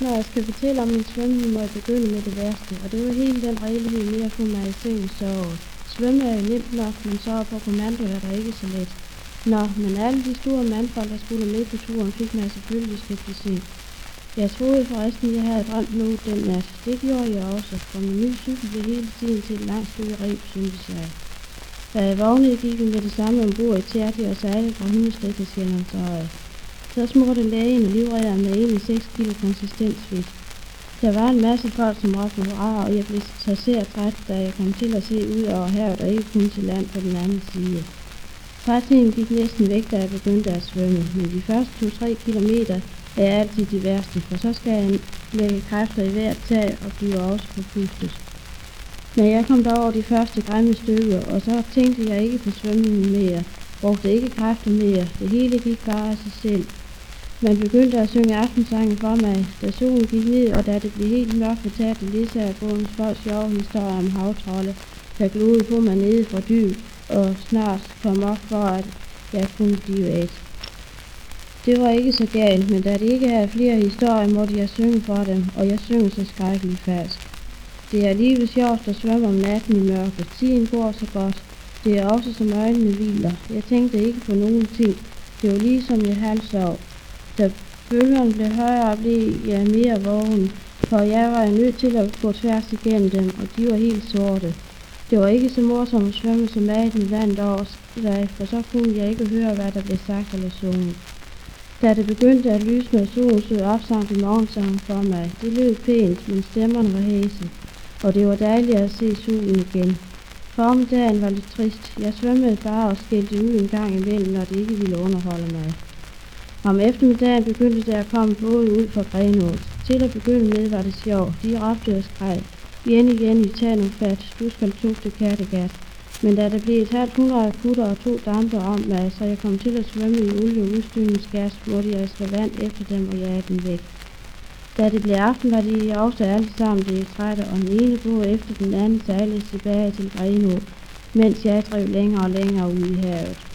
Når jeg skal fortælle om min svømning, må jeg begynde med det værste, og det var hele den regelighed med at få mig i seng så. Svømme er jo nemt nok, men så på kommando er der ikke så let. Nå, men alle de store mandfolk, der skulle med på turen, fik mig selvfølgelig skeptisk Jeg troede forresten, jeg havde drømt nu den nat. Det gjorde jeg også, for min nye cykel blev hele tiden til et langt stykke reb, synes jeg. Da jeg vågnede, gik vi med det samme ombord i Tjerti og sejlede fra Hundested til Sjællandsøje. Så smurte lægen livredder med en i 6 kilo konsistensfedt. Der var en masse folk, som råbte hurra, og jeg blev så ser træt, da jeg kom til at se ud over havet og ikke kun til land på den anden side. Trætheden gik næsten væk, da jeg begyndte at svømme, men de første 2-3 kilometer er altid de værste, for så skal jeg lægge kræfter i hvert tag og blive også forpustet. Men jeg kom dog over de første grimme stykker, og så tænkte jeg ikke på svømningen mere, brugte ikke kræfter mere, det hele gik bare af sig selv. Man begyndte at synge aftensangen for mig, da solen gik ned, og da det blev helt mørkt, fortalte Lisa af bådens folk sjove historier om havtrolde, der glodede på mig nede fra dyb, og snart kom op for, at jeg kunne blive et. Det var ikke så galt, men da det ikke er flere historier, måtte jeg synge for dem, og jeg synger så skrækkeligt falsk. Det er alligevel sjovt at svømme om natten i mørke. Tiden går så godt. Det er også som øjnene hviler. Jeg tænkte ikke på nogen ting. Det var ligesom jeg halvsov. Da bølgerne blev højere, blev jeg mere vågen, for jeg var nødt til at gå tværs igennem dem, og de var helt sorte. Det var ikke så morsomt at svømme som maden i over sig, for så kunne jeg ikke høre, hvad der blev sagt eller sunget. Da det begyndte at lysne og solen stod op, sang de morgensangen for mig. Det lød pænt, men stemmerne var hæse, og det var dejligt at se solen igen. Formiddagen var lidt trist. Jeg svømmede bare og skældte ud en gang imellem, når det ikke ville underholde mig. Om eftermiddagen begyndte der at komme både ud fra Grenå. Til at begynde med var det sjovt. De råbte og skreg. Igen igen i tag nu fat, du skal tugte kattegat. Men da der blev et halvt hundrede kutter og to dampe om mig, så jeg kom til at svømme i olie og udstyrningens gas, spurgte jeg slå vand efter dem og jage den væk. Da det blev aften, var de også alle sammen det trætte, og den ene båd efter den anden sejlede tilbage til Grenå, mens jeg drev længere og længere ud i havet.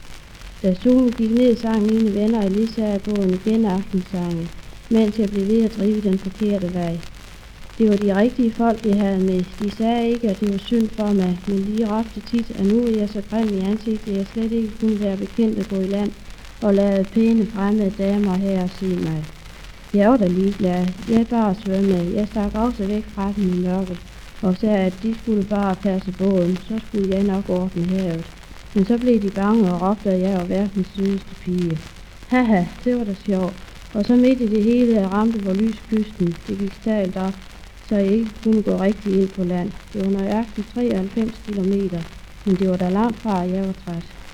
Da solen gik ned, sang mine venner Elisa af båden igen aftensange, mens jeg blev ved at drive den forkerte vej. Det var de rigtige folk, jeg havde med. De sagde ikke, at det var synd for mig, men de råbte tit, at nu er jeg så grim i ansigtet, at jeg slet ikke kunne være bekendt at gå i land og lade pæne fremmede damer her og se mig. Jeg var da ligeglad. Jeg bare svømme. Jeg stak også væk fra dem i mørket, og sagde, at de skulle bare passe båden, så skulle jeg nok ordne havet. Men så blev de bange og råbte, at jeg var verdens sydeste pige. Haha, det var da sjovt. Og så midt i det hele ramte hvor lys kysten. Det gik stalt op, så jeg ikke kunne gå rigtig ind på land. Det var nøjagtigt 93 kilometer, men det var da langt fra, at jeg var træt.